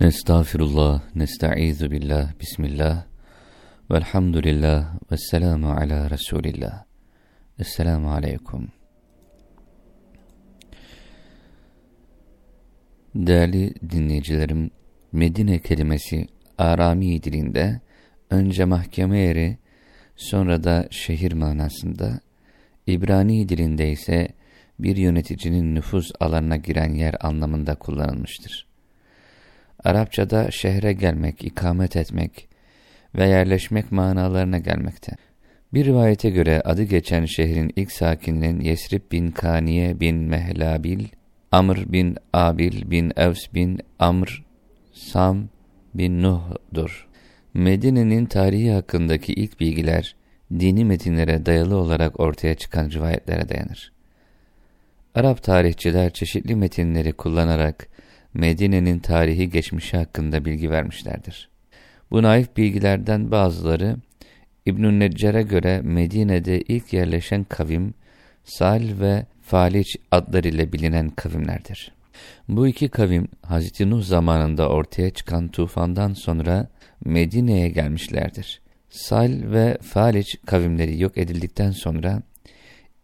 Nestağfirullah, nesta'izu billah, bismillah, velhamdülillah, vesselamu ala Resulillah. Esselamu aleyküm. Değerli dinleyicilerim, Medine kelimesi Arami dilinde önce mahkeme yeri, sonra da şehir manasında, İbrani dilinde ise bir yöneticinin nüfuz alanına giren yer anlamında kullanılmıştır. Arapçada şehre gelmek, ikamet etmek ve yerleşmek manalarına gelmekte. Bir rivayete göre adı geçen şehrin ilk sakininin Yesrib bin Kaniye bin Mehlabil, Amr bin Abil bin Evs bin Amr, Sam bin Nuh'dur. Medine'nin tarihi hakkındaki ilk bilgiler, dini metinlere dayalı olarak ortaya çıkan rivayetlere dayanır. Arap tarihçiler çeşitli metinleri kullanarak Medine'nin tarihi geçmişi hakkında bilgi vermişlerdir. Bu naif bilgilerden bazıları İbn-i Neccar'a göre Medine'de ilk yerleşen kavim Sal ve Faliç adlarıyla bilinen kavimlerdir. Bu iki kavim Hz. Nuh zamanında ortaya çıkan tufandan sonra Medine'ye gelmişlerdir. Sal ve Faliç kavimleri yok edildikten sonra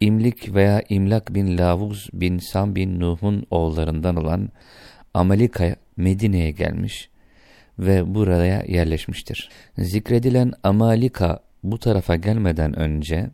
İmlik veya İmlak bin Lavuz bin Sam bin Nuh'un oğullarından olan Amalika Medine'ye gelmiş ve buraya yerleşmiştir. Zikredilen Amalika bu tarafa gelmeden önce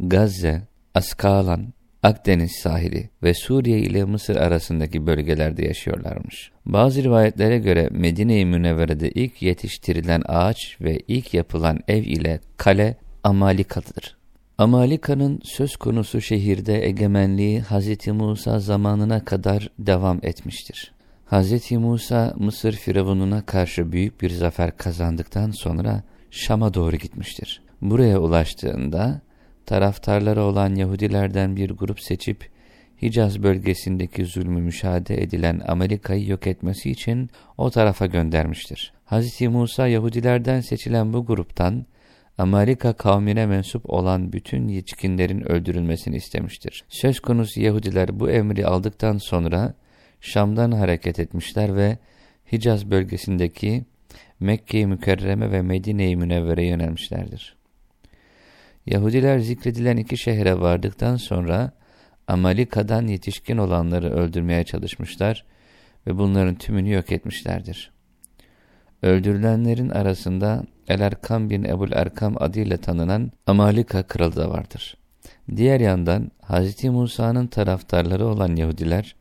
Gazze, Askalan, Akdeniz sahili ve Suriye ile Mısır arasındaki bölgelerde yaşıyorlarmış. Bazı rivayetlere göre Medine-i Münevvere'de ilk yetiştirilen ağaç ve ilk yapılan ev ile kale Amalika'dır. Amalika'nın söz konusu şehirde egemenliği Hz. Musa zamanına kadar devam etmiştir. Hz. Musa Mısır firavununa karşı büyük bir zafer kazandıktan sonra Şam'a doğru gitmiştir. Buraya ulaştığında taraftarları olan Yahudilerden bir grup seçip Hicaz bölgesindeki zulmü müşahede edilen Amerika'yı yok etmesi için o tarafa göndermiştir. Hz. Musa Yahudilerden seçilen bu gruptan Amerika kavmine mensup olan bütün yetişkinlerin öldürülmesini istemiştir. Söz konusu Yahudiler bu emri aldıktan sonra Şam'dan hareket etmişler ve Hicaz bölgesindeki Mekke-i Mükerreme ve Medine-i Münevvere yönelmişlerdir. Yahudiler zikredilen iki şehre vardıktan sonra Amalika'dan yetişkin olanları öldürmeye çalışmışlar ve bunların tümünü yok etmişlerdir. Öldürülenlerin arasında El Erkam bin Ebul Erkam adıyla tanınan Amalika kralı da vardır. Diğer yandan Hz. Musa'nın taraftarları olan Yahudiler,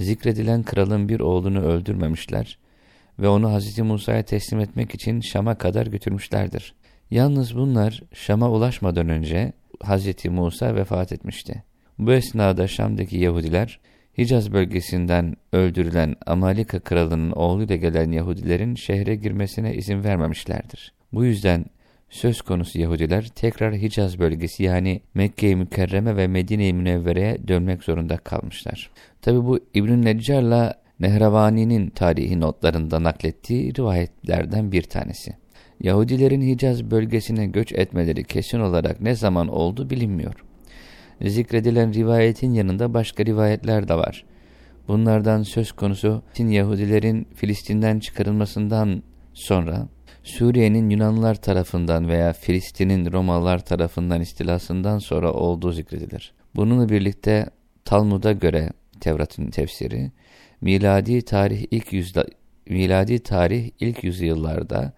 zikredilen kralın bir oğlunu öldürmemişler ve onu Hz. Musa'ya teslim etmek için Şam'a kadar götürmüşlerdir. Yalnız bunlar Şam'a ulaşmadan önce Hz. Musa vefat etmişti. Bu esnada Şam'daki Yahudiler, Hicaz bölgesinden öldürülen Amalika kralının oğluyla gelen Yahudilerin şehre girmesine izin vermemişlerdir. Bu yüzden söz konusu Yahudiler tekrar Hicaz bölgesi yani Mekke-i Mükerreme ve Medine-i Münevvere'ye dönmek zorunda kalmışlar. Tabi bu İbn-i Neccar'la Nehravani'nin tarihi notlarında naklettiği rivayetlerden bir tanesi. Yahudilerin Hicaz bölgesine göç etmeleri kesin olarak ne zaman oldu bilinmiyor. Zikredilen rivayetin yanında başka rivayetler de var. Bunlardan söz konusu Yahudilerin Filistin'den çıkarılmasından sonra Suriye'nin Yunanlılar tarafından veya Filistin'in Romalılar tarafından istilasından sonra olduğu zikredilir. Bununla birlikte Talmud'a göre Tevrat'ın tefsiri miladi tarih ilk yüzde miladi tarih ilk yüzyıllarda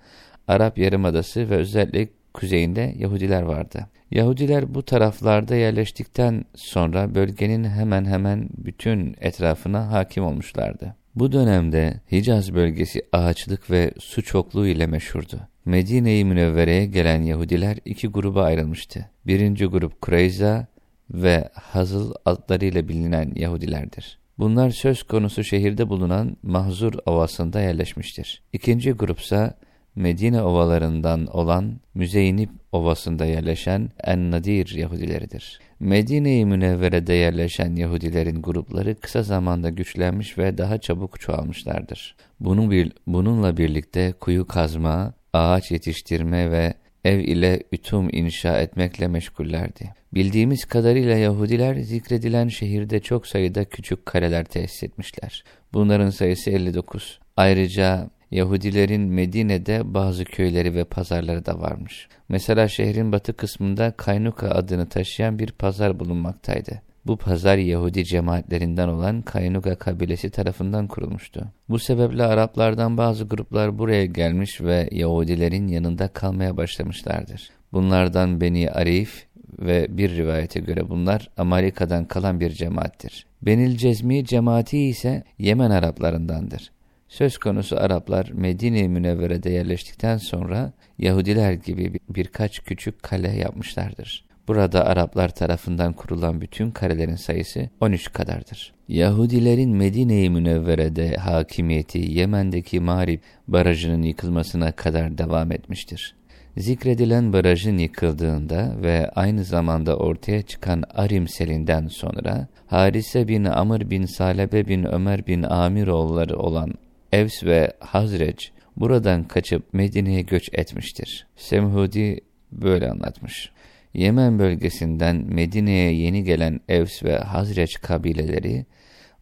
Arap Yarımadası ve özellikle kuzeyinde Yahudiler vardı. Yahudiler bu taraflarda yerleştikten sonra bölgenin hemen hemen bütün etrafına hakim olmuşlardı. Bu dönemde Hicaz bölgesi ağaçlık ve su çokluğu ile meşhurdu. Medine-i Münevvere'ye gelen Yahudiler iki gruba ayrılmıştı. Birinci grup Kureyza ve Hazıl adlarıyla bilinen Yahudilerdir. Bunlar söz konusu şehirde bulunan Mahzur Ovası'nda yerleşmiştir. İkinci grupsa Medine ovalarından olan Müzeynip Ovası'nda yerleşen En-Nadir Yahudileridir. Medine-i Münevvere'de yerleşen Yahudilerin grupları kısa zamanda güçlenmiş ve daha çabuk çoğalmışlardır. Bunun bir, bununla birlikte kuyu kazma, ağaç yetiştirme ve ev ile ütum inşa etmekle meşgullerdi. Bildiğimiz kadarıyla Yahudiler zikredilen şehirde çok sayıda küçük kaleler tesis etmişler. Bunların sayısı 59. Ayrıca Yahudilerin Medine'de bazı köyleri ve pazarları da varmış. Mesela şehrin batı kısmında Kaynuka adını taşıyan bir pazar bulunmaktaydı. Bu pazar Yahudi cemaatlerinden olan Kaynuka kabilesi tarafından kurulmuştu. Bu sebeple Araplardan bazı gruplar buraya gelmiş ve Yahudilerin yanında kalmaya başlamışlardır. Bunlardan Beni Arif ve bir rivayete göre bunlar Amerika'dan kalan bir cemaattir. Benil Cezmi cemaati ise Yemen Araplarındandır. Söz konusu Araplar Medine-i Münevvere'de yerleştikten sonra Yahudiler gibi birkaç küçük kale yapmışlardır. Burada Araplar tarafından kurulan bütün kalelerin sayısı 13 kadardır. Yahudilerin Medine-i Münevvere'de hakimiyeti Yemen'deki Marib barajının yıkılmasına kadar devam etmiştir. Zikredilen barajın yıkıldığında ve aynı zamanda ortaya çıkan Arim selinden sonra Harise bin Amr bin Salebe bin Ömer bin Amiroğulları olan Evs ve Hazreç buradan kaçıp Medine'ye göç etmiştir. Semhudi böyle anlatmış. Yemen bölgesinden Medine'ye yeni gelen Evs ve Hazreç kabileleri,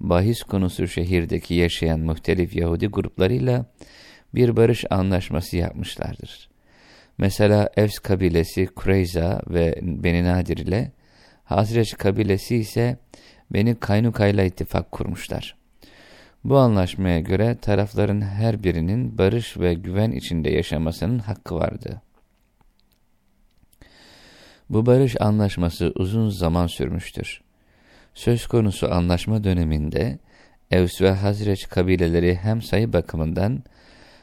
bahis konusu şehirdeki yaşayan muhtelif Yahudi gruplarıyla bir barış anlaşması yapmışlardır. Mesela Evs kabilesi Kureyza ve Beni Nadir ile, Hazreç kabilesi ise Beni Kaynuka ile ittifak kurmuşlar. Bu anlaşmaya göre tarafların her birinin barış ve güven içinde yaşamasının hakkı vardı. Bu barış anlaşması uzun zaman sürmüştür. Söz konusu anlaşma döneminde Evs ve Hazreç kabileleri hem sayı bakımından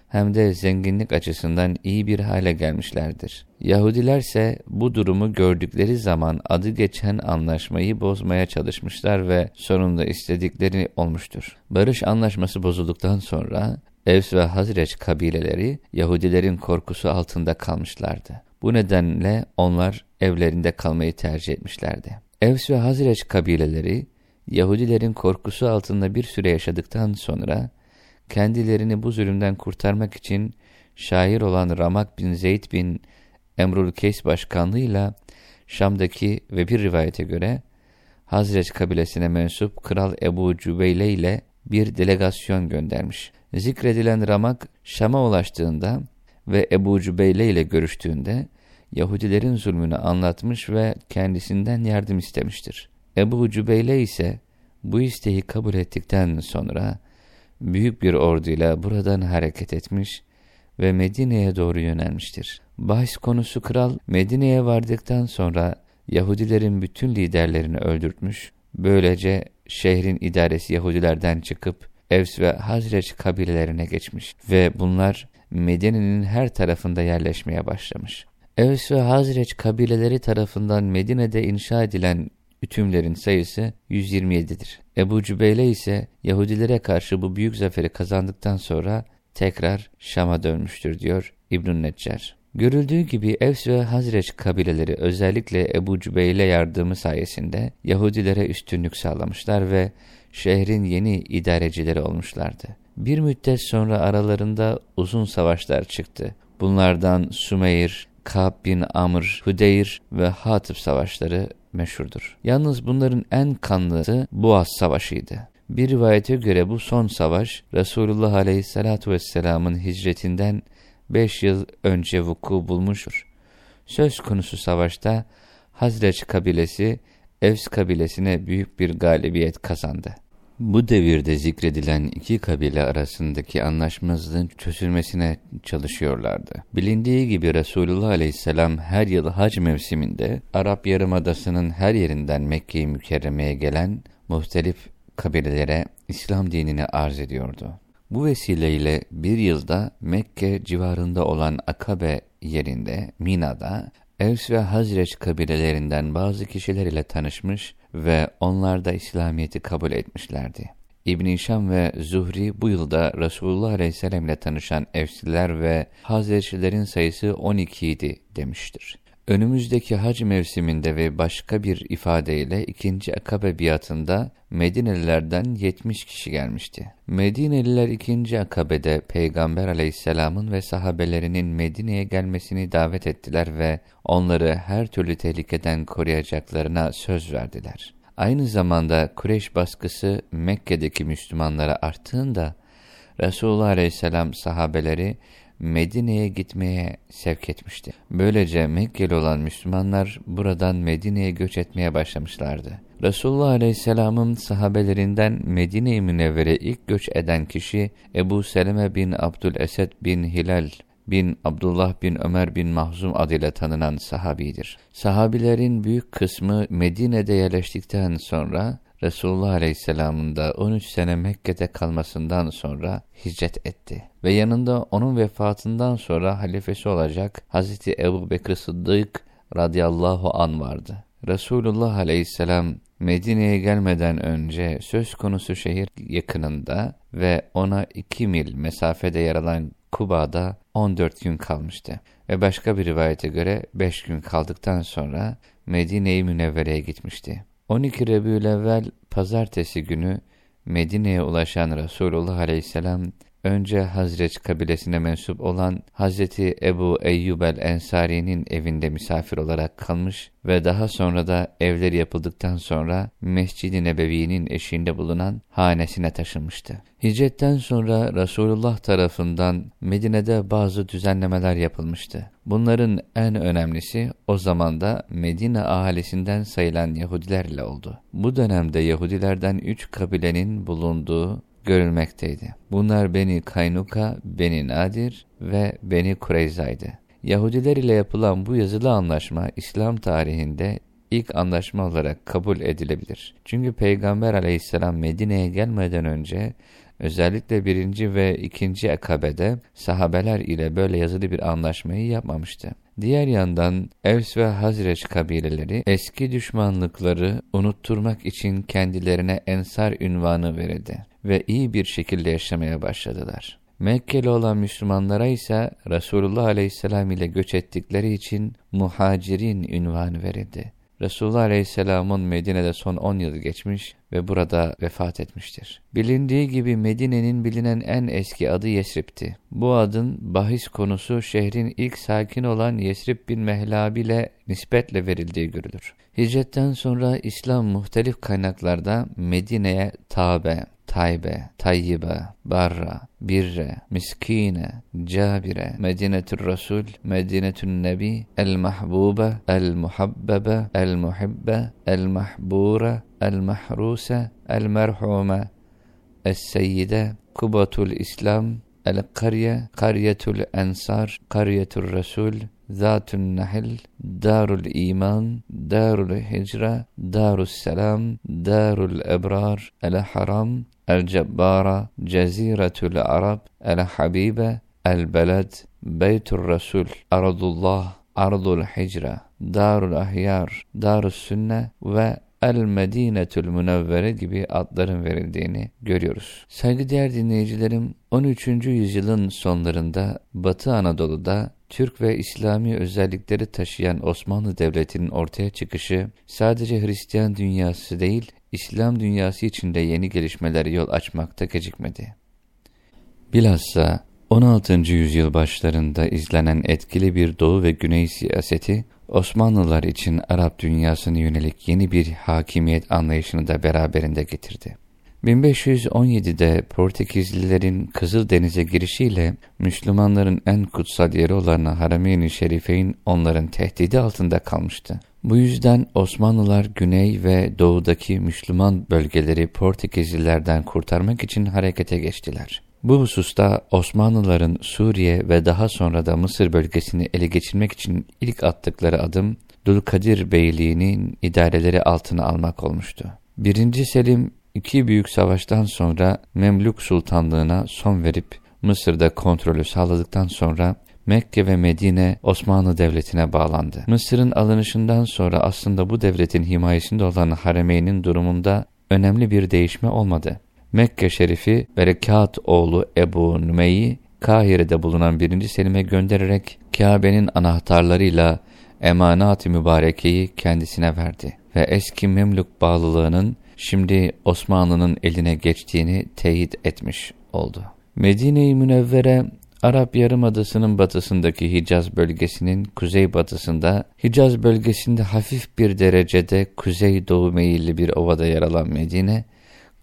hem de zenginlik açısından iyi bir hale gelmişlerdir. Yahudilerse bu durumu gördükleri zaman adı geçen anlaşmayı bozmaya çalışmışlar ve sonunda istedikleri olmuştur. Barış anlaşması bozulduktan sonra Evs ve Hazreç kabileleri Yahudilerin korkusu altında kalmışlardı. Bu nedenle onlar evlerinde kalmayı tercih etmişlerdi. Evs ve Hazreç kabileleri Yahudilerin korkusu altında bir süre yaşadıktan sonra kendilerini bu zulümden kurtarmak için şair olan Ramak bin Zeyd bin Emrul Keys başkanlığıyla Şam'daki ve bir rivayete göre Hazreç kabilesine mensup Kral Ebu Cübeyle ile bir delegasyon göndermiş. Zikredilen Ramak Şam'a ulaştığında ve Ebu Cübeyle ile görüştüğünde Yahudilerin zulmünü anlatmış ve kendisinden yardım istemiştir. Ebu Cübeyle ise bu isteği kabul ettikten sonra büyük bir orduyla buradan hareket etmiş ve Medine'ye doğru yönelmiştir. Bahis konusu kral Medine'ye vardıktan sonra Yahudilerin bütün liderlerini öldürtmüş, böylece şehrin idaresi Yahudilerden çıkıp Evs ve Hazreç kabilelerine geçmiş ve bunlar Medine'nin her tarafında yerleşmeye başlamış. Evs ve Hazreç kabileleri tarafından Medine'de inşa edilen ütümlerin sayısı 127'dir. Ebu Cübeyle ise Yahudilere karşı bu büyük zaferi kazandıktan sonra tekrar Şam'a dönmüştür diyor İbn-i Neccar. Görüldüğü gibi Evs ve Hazreç kabileleri özellikle Ebu Cübeyle yardımı sayesinde Yahudilere üstünlük sağlamışlar ve şehrin yeni idarecileri olmuşlardı. Bir müddet sonra aralarında uzun savaşlar çıktı. Bunlardan Sümeyr, Kab bin Amr, Hudeyr ve Hatip savaşları meşhurdur. Yalnız bunların en kanlısı Boğaz Savaşı'ydı. Bir rivayete göre bu son savaş Resulullah Aleyhisselatü Vesselam'ın hicretinden 5 yıl önce vuku bulmuştur. Söz konusu savaşta Hazreç kabilesi Evs kabilesine büyük bir galibiyet kazandı. Bu devirde zikredilen iki kabile arasındaki anlaşmazlığın çözülmesine çalışıyorlardı. Bilindiği gibi Resulullah Aleyhisselam her yıl hac mevsiminde Arap Yarımadası'nın her yerinden Mekke-i Mükerreme'ye gelen muhtelif kabilelere İslam dinini arz ediyordu. Bu vesileyle bir yılda Mekke civarında olan Akabe yerinde, Mina'da, Evs ve Hazreç kabilelerinden bazı kişiler ile tanışmış ve onlar da İslamiyet'i kabul etmişlerdi. İbn-i Şam ve Zuhri bu yılda Resulullah Aleyhisselam ile tanışan Evsiler ve Hazreçlilerin sayısı 12 idi demiştir. Önümüzdeki hac mevsiminde ve başka bir ifadeyle ikinci akabe biatında Medinelilerden 70 kişi gelmişti. Medineliler ikinci akabede Peygamber aleyhisselamın ve sahabelerinin Medine'ye gelmesini davet ettiler ve onları her türlü tehlikeden koruyacaklarına söz verdiler. Aynı zamanda Kureyş baskısı Mekke'deki Müslümanlara arttığında Resulullah Aleyhisselam sahabeleri Medine'ye gitmeye sevk etmişti. Böylece Mekkeli olan Müslümanlar buradan Medine'ye göç etmeye başlamışlardı. Resulullah Aleyhisselam'ın sahabelerinden Medine-i Münevvere ilk göç eden kişi Ebu Seleme bin Abdülesed bin Hilal bin Abdullah bin Ömer bin Mahzum adıyla tanınan sahabidir. Sahabilerin büyük kısmı Medine'de yerleştikten sonra Resulullah Aleyhisselam'ın da 13 sene Mekke'de kalmasından sonra hicret etti. Ve yanında onun vefatından sonra halifesi olacak Hazreti Ebu Bekir Sıddık radıyallahu an vardı. Resulullah Aleyhisselam Medine'ye gelmeden önce söz konusu şehir yakınında ve ona 2 mil mesafede yer alan Kuba'da 14 gün kalmıştı. Ve başka bir rivayete göre 5 gün kaldıktan sonra Medine-i Münevvere'ye gitmişti. 12 Rebü'l-Evvel pazartesi günü Medine'ye ulaşan Resulullah Aleyhisselam önce Hazreç kabilesine mensup olan Hazreti Ebu Eyyub el-Ensari'nin evinde misafir olarak kalmış ve daha sonra da evleri yapıldıktan sonra Mescid-i Nebevi'nin eşiğinde bulunan hanesine taşınmıştı. Hicretten sonra Resulullah tarafından Medine'de bazı düzenlemeler yapılmıştı. Bunların en önemlisi o zamanda Medine ahalisinden sayılan Yahudiler ile oldu. Bu dönemde Yahudilerden üç kabilenin bulunduğu görülmekteydi. Bunlar Beni Kaynuka, Beni Nadir ve Beni Kureyza'ydı. Yahudiler ile yapılan bu yazılı anlaşma İslam tarihinde ilk anlaşma olarak kabul edilebilir. Çünkü Peygamber aleyhisselam Medine'ye gelmeden önce özellikle birinci ve ikinci akabede sahabeler ile böyle yazılı bir anlaşmayı yapmamıştı. Diğer yandan Evs ve Hazreç kabileleri eski düşmanlıkları unutturmak için kendilerine ensar ünvanı verildi ve iyi bir şekilde yaşamaya başladılar. Mekkeli olan Müslümanlara ise Resulullah Aleyhisselam ile göç ettikleri için muhacirin ünvanı verildi. Resulullah Aleyhisselam'ın Medine'de son 10 yıl geçmiş ve burada vefat etmiştir. Bilindiği gibi Medine'nin bilinen en eski adı Yesrib'ti. Bu adın bahis konusu şehrin ilk sakin olan Yesrib bin Mehlab ile nispetle verildiği görülür. Hicretten sonra İslam muhtelif kaynaklarda Medine'ye Tabe, طيبة طيبة برة برة مسكينة جابرة. مدينة الرسول مدينة النبي المحبوبة المحببة المحبة المحبورة المحروسة المرحومة السيدة. كبة الإسلام القرية قرية الأنصار قرية الرسول. ذات النحل دار الإيمان دار الهجرة دار السلام دار الأبرار الحرام الجبارة جزيرة العرب الحبيبة البلد بيت الرسول أرض الله أرض الحجرة دار الأحيار دار السنة و El Medinetül Münevvere gibi adların verildiğini görüyoruz. Saygıdeğer dinleyicilerim 13. yüzyılın sonlarında Batı Anadolu'da Türk ve İslami özellikleri taşıyan Osmanlı Devleti'nin ortaya çıkışı sadece Hristiyan dünyası değil, İslam dünyası içinde yeni gelişmelere yol açmakta gecikmedi. Bilhassa 16. yüzyıl başlarında izlenen etkili bir Doğu ve Güney siyaseti, Osmanlılar için Arap dünyasına yönelik yeni bir hakimiyet anlayışını da beraberinde getirdi. 1517'de Portekizlilerin Kızıldeniz'e girişiyle Müslümanların en kutsal yeri olan Harameyn-i Şerifeyn onların tehdidi altında kalmıştı. Bu yüzden Osmanlılar güney ve doğudaki Müslüman bölgeleri Portekizlilerden kurtarmak için harekete geçtiler. Bu hususta Osmanlıların Suriye ve daha sonra da Mısır bölgesini ele geçirmek için ilk attıkları adım Dülkadir Beyliği'nin idareleri altına almak olmuştu. Birinci Selim iki büyük savaştan sonra Memlük Sultanlığına son verip Mısır'da kontrolü sağladıktan sonra Mekke ve Medine Osmanlı Devleti'ne bağlandı. Mısır'ın alınışından sonra aslında bu devletin himayesinde olan Haremeyn'in durumunda önemli bir değişme olmadı. Mekke Şerifi Berekat oğlu Ebu Nümey'i Kahire'de bulunan 1. Selim'e göndererek Kabe'nin anahtarlarıyla emanat-ı mübarekeyi kendisine verdi ve eski Memlük bağlılığının şimdi Osmanlı'nın eline geçtiğini teyit etmiş oldu. Medine-i Münevvere Arap Yarımadası'nın batısındaki Hicaz bölgesinin kuzeybatısında, Hicaz bölgesinde hafif bir derecede kuzey-doğu meyilli bir ovada yer alan Medine,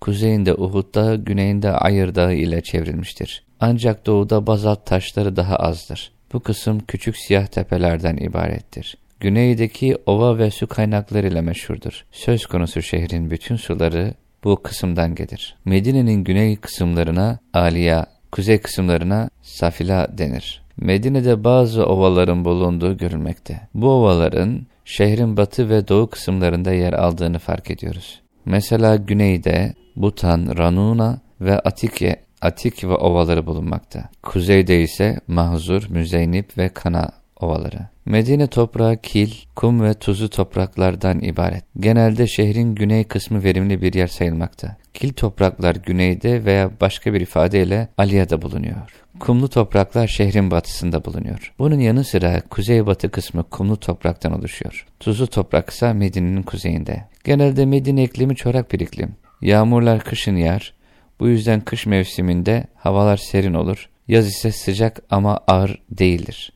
kuzeyinde Uhud Dağı, güneyinde Ayır Dağı ile çevrilmiştir. Ancak doğuda bazalt taşları daha azdır. Bu kısım küçük siyah tepelerden ibarettir. Güneydeki ova ve su kaynakları ile meşhurdur. Söz konusu şehrin bütün suları bu kısımdan gelir. Medine'nin güney kısımlarına Aliya, kuzey kısımlarına Safila denir. Medine'de bazı ovaların bulunduğu görülmekte. Bu ovaların şehrin batı ve doğu kısımlarında yer aldığını fark ediyoruz. Mesela güneyde Butan, Ranuna ve Atike, Atik ve ovaları bulunmakta. Kuzeyde ise Mahzur, Müzeynip ve Kana ovaları. Medine toprağı kil, kum ve tuzlu topraklardan ibaret. Genelde şehrin güney kısmı verimli bir yer sayılmakta. Kil topraklar güneyde veya başka bir ifadeyle Aliya'da bulunuyor. Kumlu topraklar şehrin batısında bulunuyor. Bunun yanı sıra kuzeybatı kısmı kumlu topraktan oluşuyor. Tuzlu toprak ise Medine'nin kuzeyinde. Genelde Medine iklimi çorak bir iklim. Yağmurlar kışın yağar. Bu yüzden kış mevsiminde havalar serin olur. Yaz ise sıcak ama ağır değildir.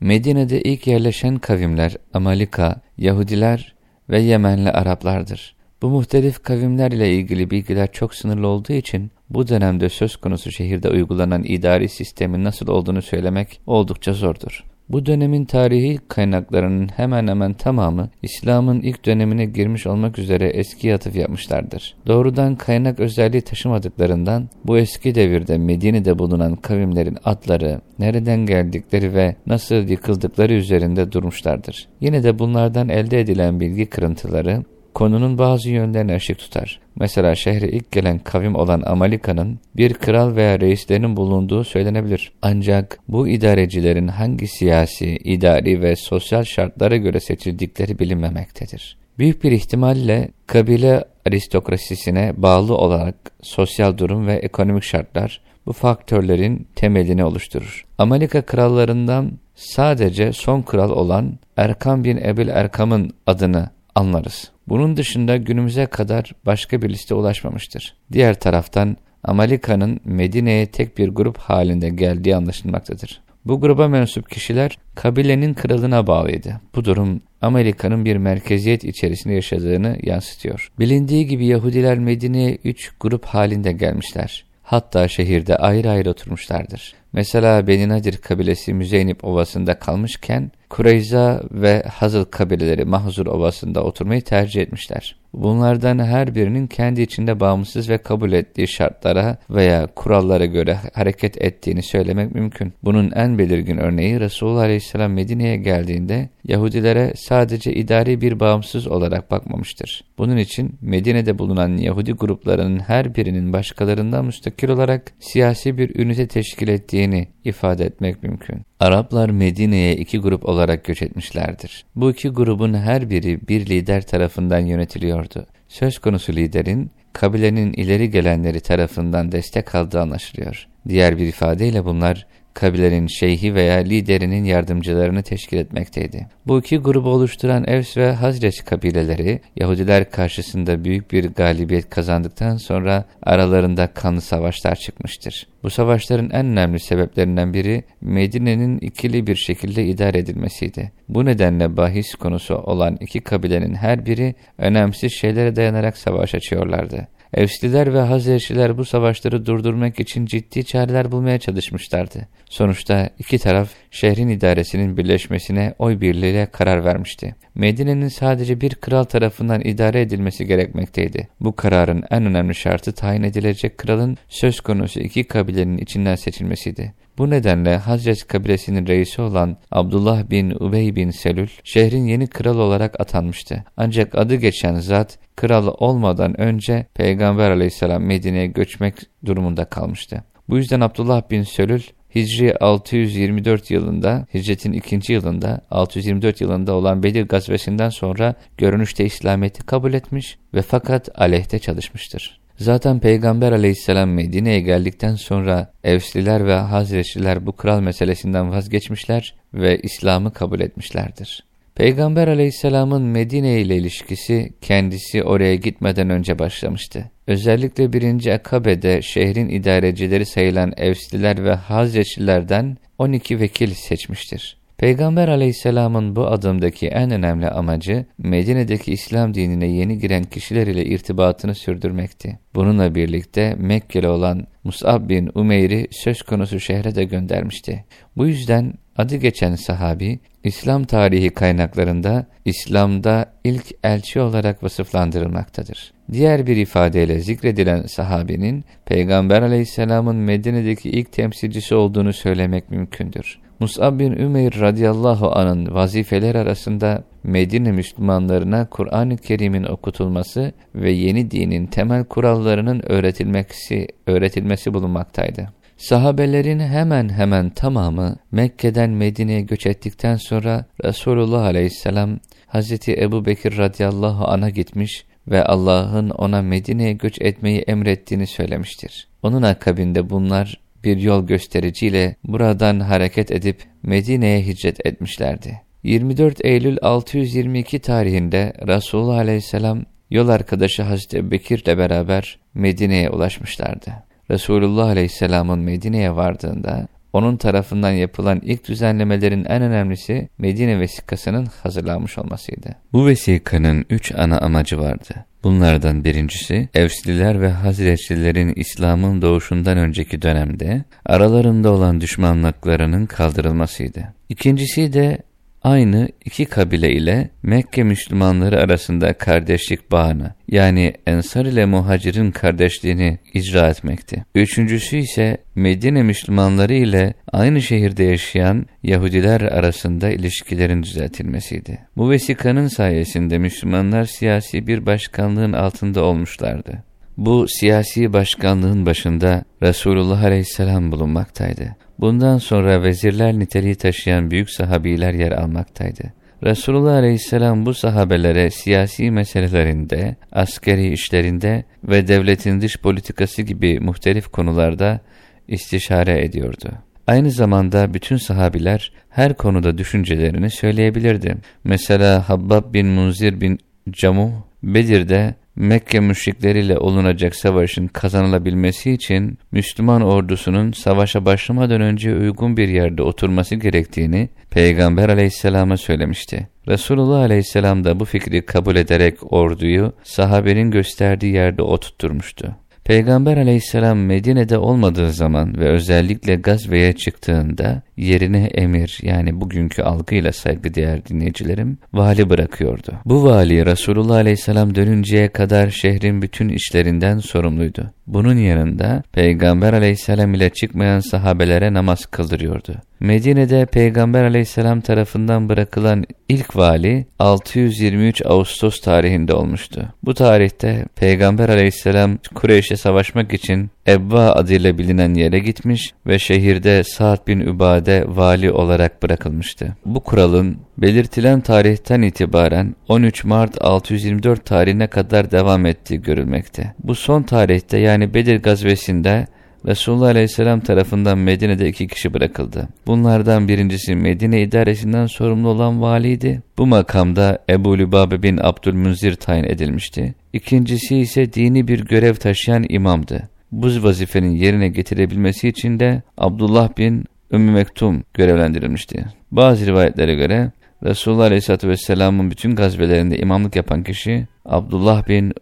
Medine'de ilk yerleşen kavimler Amalika, Yahudiler ve Yemenli Araplardır. Bu muhtelif kavimler ile ilgili bilgiler çok sınırlı olduğu için bu dönemde söz konusu şehirde uygulanan idari sistemin nasıl olduğunu söylemek oldukça zordur. Bu dönemin tarihi kaynaklarının hemen hemen tamamı İslam'ın ilk dönemine girmiş olmak üzere eski atıf yapmışlardır. Doğrudan kaynak özelliği taşımadıklarından bu eski devirde Medine'de bulunan kavimlerin adları, nereden geldikleri ve nasıl yıkıldıkları üzerinde durmuşlardır. Yine de bunlardan elde edilen bilgi kırıntıları konunun bazı yönlerine ışık tutar. Mesela şehre ilk gelen kavim olan Amalika'nın bir kral veya reislerinin bulunduğu söylenebilir. Ancak bu idarecilerin hangi siyasi, idari ve sosyal şartlara göre seçildikleri bilinmemektedir. Büyük bir ihtimalle kabile aristokrasisine bağlı olarak sosyal durum ve ekonomik şartlar bu faktörlerin temelini oluşturur. Amalika krallarından sadece son kral olan Erkam bin Ebil Erkam'ın adını anlarız. Bunun dışında günümüze kadar başka bir liste ulaşmamıştır. Diğer taraftan Amalika'nın Medine'ye tek bir grup halinde geldiği anlaşılmaktadır. Bu gruba mensup kişiler kabilenin kralına bağlıydı. Bu durum Amerika'nın bir merkeziyet içerisinde yaşadığını yansıtıyor. Bilindiği gibi Yahudiler Medine'ye üç grup halinde gelmişler. Hatta şehirde ayrı ayrı oturmuşlardır. Mesela Beni Nadir kabilesi Müzeynip Ovası'nda kalmışken Kureyza ve Hazıl kabileleri Mahzur Ovası'nda oturmayı tercih etmişler. Bunlardan her birinin kendi içinde bağımsız ve kabul ettiği şartlara veya kurallara göre hareket ettiğini söylemek mümkün. Bunun en belirgin örneği Resulullah Aleyhisselam Medine'ye geldiğinde Yahudilere sadece idari bir bağımsız olarak bakmamıştır. Bunun için Medine'de bulunan Yahudi gruplarının her birinin başkalarından müstakil olarak siyasi bir ünite teşkil ettiğini ifade etmek mümkün. Araplar Medine'ye iki grup olarak göç etmişlerdir. Bu iki grubun her biri bir lider tarafından yönetiliyordu. Söz konusu liderin kabilenin ileri gelenleri tarafından destek aldığı anlaşılıyor. Diğer bir ifadeyle bunlar kabilenin şeyhi veya liderinin yardımcılarını teşkil etmekteydi. Bu iki grubu oluşturan Evs ve Hazreç kabileleri Yahudiler karşısında büyük bir galibiyet kazandıktan sonra aralarında kanlı savaşlar çıkmıştır. Bu savaşların en önemli sebeplerinden biri Medine'nin ikili bir şekilde idare edilmesiydi. Bu nedenle bahis konusu olan iki kabilenin her biri önemsiz şeylere dayanarak savaş açıyorlardı. Evsliler ve Hazreçliler bu savaşları durdurmak için ciddi çareler bulmaya çalışmışlardı. Sonuçta iki taraf şehrin idaresinin birleşmesine oy birliğiyle karar vermişti. Medine'nin sadece bir kral tarafından idare edilmesi gerekmekteydi. Bu kararın en önemli şartı tayin edilecek kralın söz konusu iki kabilenin içinden seçilmesiydi. Bu nedenle Hazret kabilesinin reisi olan Abdullah bin Ubey bin Selül şehrin yeni kral olarak atanmıştı. Ancak adı geçen zat kral olmadan önce Peygamber aleyhisselam Medine'ye göçmek durumunda kalmıştı. Bu yüzden Abdullah bin Selül Hicri 624 yılında, hicretin ikinci yılında, 624 yılında olan Bedir gazvesinden sonra görünüşte İslamiyet'i kabul etmiş ve fakat aleyhte çalışmıştır. Zaten Peygamber aleyhisselam Medine'ye geldikten sonra Evsliler ve Hazreçliler bu kral meselesinden vazgeçmişler ve İslam'ı kabul etmişlerdir. Peygamber aleyhisselamın Medine ile ilişkisi kendisi oraya gitmeden önce başlamıştı. Özellikle birinci Akabe'de şehrin idarecileri sayılan Evsliler ve Hazreçlilerden 12 vekil seçmiştir. Peygamber aleyhisselamın bu adımdaki en önemli amacı Medine'deki İslam dinine yeni giren kişiler ile irtibatını sürdürmekti. Bununla birlikte Mekkeli olan Mus'ab bin Umeyr'i söz konusu şehre de göndermişti. Bu yüzden adı geçen sahabi, İslam tarihi kaynaklarında İslam'da ilk elçi olarak vasıflandırılmaktadır. Diğer bir ifadeyle zikredilen sahabinin Peygamber aleyhisselamın Medine'deki ilk temsilcisi olduğunu söylemek mümkündür. Mus'ab bin Ümeyr radıyallahu anın vazifeler arasında Medine Müslümanlarına Kur'an-ı Kerim'in okutulması ve yeni dinin temel kurallarının öğretilmesi, öğretilmesi bulunmaktaydı. Sahabelerin hemen hemen tamamı Mekke'den Medine'ye göç ettikten sonra Resulullah aleyhisselam Hazreti Ebu Bekir radıyallahu an'a gitmiş ve Allah'ın ona Medine'ye göç etmeyi emrettiğini söylemiştir. Onun akabinde bunlar bir yol göstericiyle buradan hareket edip Medine'ye hicret etmişlerdi. 24 Eylül 622 tarihinde Resulullah Aleyhisselam yol arkadaşı Hazreti Bekir ile beraber Medine'ye ulaşmışlardı. Resulullah Aleyhisselam'ın Medine'ye vardığında onun tarafından yapılan ilk düzenlemelerin en önemlisi Medine vesikasının hazırlanmış olmasıydı. Bu vesikanın üç ana amacı vardı. Bunlardan birincisi Evsliler ve Hazreçlilerin İslam'ın doğuşundan önceki dönemde aralarında olan düşmanlıklarının kaldırılmasıydı. İkincisi de aynı iki kabile ile Mekke Müslümanları arasında kardeşlik bağını yani Ensar ile Muhacir'in kardeşliğini icra etmekti. Üçüncüsü ise Medine Müslümanları ile aynı şehirde yaşayan Yahudiler arasında ilişkilerin düzeltilmesiydi. Bu vesikanın sayesinde Müslümanlar siyasi bir başkanlığın altında olmuşlardı. Bu siyasi başkanlığın başında Resulullah Aleyhisselam bulunmaktaydı. Bundan sonra vezirler niteliği taşıyan büyük sahabiler yer almaktaydı. Resulullah Aleyhisselam bu sahabelere siyasi meselelerinde, askeri işlerinde ve devletin dış politikası gibi muhtelif konularda istişare ediyordu. Aynı zamanda bütün sahabiler her konuda düşüncelerini söyleyebilirdi. Mesela Habbab bin Munzir bin Camuh, Bedir'de Mekke müşrikleriyle olunacak savaşın kazanılabilmesi için Müslüman ordusunun savaşa başlamadan önce uygun bir yerde oturması gerektiğini Peygamber aleyhisselama söylemişti. Resulullah aleyhisselam da bu fikri kabul ederek orduyu sahabenin gösterdiği yerde oturtturmuştu. Peygamber aleyhisselam Medine'de olmadığı zaman ve özellikle gazveye çıktığında yerine emir yani bugünkü algıyla saygıdeğer dinleyicilerim vali bırakıyordu. Bu vali Resulullah aleyhisselam dönünceye kadar şehrin bütün işlerinden sorumluydu. Bunun yanında Peygamber aleyhisselam ile çıkmayan sahabelere namaz kıldırıyordu. Medine'de Peygamber aleyhisselam tarafından bırakılan ilk vali 623 Ağustos tarihinde olmuştu. Bu tarihte Peygamber aleyhisselam Kureyş'e savaşmak için Ebba adıyla bilinen yere gitmiş ve şehirde Sa'd bin Übade vali olarak bırakılmıştı. Bu kuralın belirtilen tarihten itibaren 13 Mart 624 tarihine kadar devam ettiği görülmekte. Bu son tarihte yani Bedir gazvesinde Resulullah Aleyhisselam tarafından Medine'de iki kişi bırakıldı. Bunlardan birincisi Medine idaresinden sorumlu olan valiydi. Bu makamda Ebu Lübabe bin Abdülmünzir tayin edilmişti. İkincisi ise dini bir görev taşıyan imamdı. Bu vazifenin yerine getirebilmesi için de Abdullah bin Ümmü Mektum görevlendirilmişti. Bazı rivayetlere göre Resulullah Aleyhisselatü Vesselam'ın bütün gazvelerinde imamlık yapan kişi Abdullah bin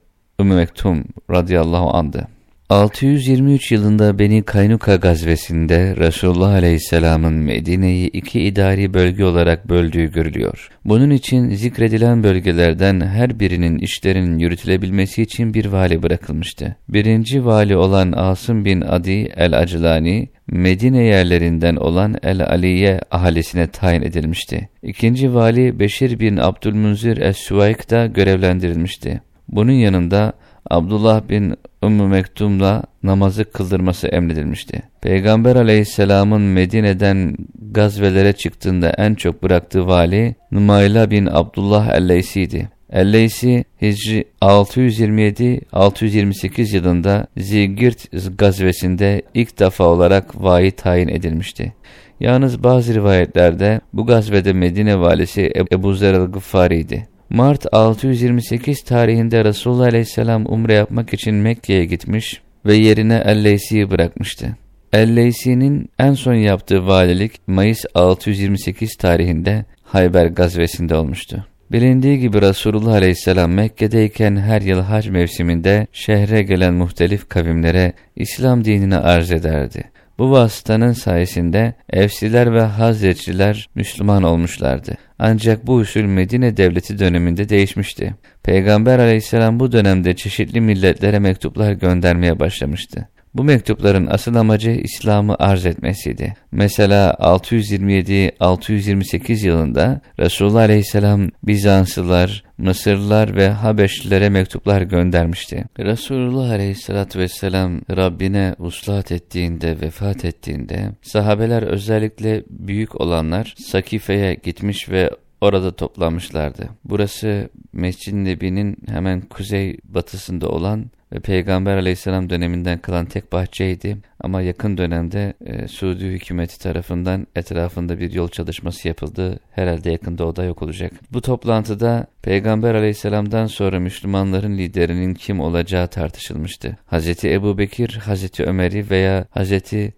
Ümmü Mektum radıyallahu andı. 623 yılında Beni Kaynuka gazvesinde Resulullah Aleyhisselam'ın Medine'yi iki idari bölge olarak böldüğü görülüyor. Bunun için zikredilen bölgelerden her birinin işlerinin yürütülebilmesi için bir vali bırakılmıştı. Birinci vali olan Asım bin Adi el-Acılani, Medine yerlerinden olan El-Aliye ahalisine tayin edilmişti. İkinci vali Beşir bin Abdülmünzir es-Süveyk da görevlendirilmişti. Bunun yanında Abdullah bin Ümmü Mektum'la namazı kıldırması emredilmişti. Peygamber aleyhisselamın Medine'den gazvelere çıktığında en çok bıraktığı vali Numayla bin Abdullah el-Leysi'ydi. El-Leysi Hicri 627-628 yılında Zilgirt gazvesinde ilk defa olarak vayi tayin edilmişti. Yalnız bazı rivayetlerde bu gazvede Medine valisi Ebu Zer el-Gıffari'ydi. Mart 628 tarihinde Resulullah Aleyhisselam umre yapmak için Mekke'ye gitmiş ve yerine El-Leysi'yi bırakmıştı. El-Leysi'nin en son yaptığı valilik Mayıs 628 tarihinde Hayber gazvesinde olmuştu. Bilindiği gibi Resulullah Aleyhisselam Mekke'deyken her yıl hac mevsiminde şehre gelen muhtelif kavimlere İslam dinini arz ederdi. Bu vasıtanın sayesinde Evsiler ve Hazretçiler Müslüman olmuşlardı. Ancak bu usul Medine devleti döneminde değişmişti. Peygamber aleyhisselam bu dönemde çeşitli milletlere mektuplar göndermeye başlamıştı. Bu mektupların asıl amacı İslam'ı arz etmesiydi. Mesela 627-628 yılında Resulullah Aleyhisselam Bizanslılar, Mısırlılar ve Habeşlilere mektuplar göndermişti. Resulullah Aleyhisselatü Vesselam Rabbine uslat ettiğinde, vefat ettiğinde sahabeler özellikle büyük olanlar Sakife'ye gitmiş ve orada toplanmışlardı. Burası Mescid-i Nebi'nin hemen kuzey batısında olan ve Peygamber aleyhisselam döneminden kalan tek bahçeydi ama yakın dönemde e, Suudi hükümeti tarafından etrafında bir yol çalışması yapıldı. Herhalde yakında o da yok olacak. Bu toplantıda Peygamber aleyhisselamdan sonra Müslümanların liderinin kim olacağı tartışılmıştı. Hz. Ebu Bekir, Hz. Ömer'i veya Hz.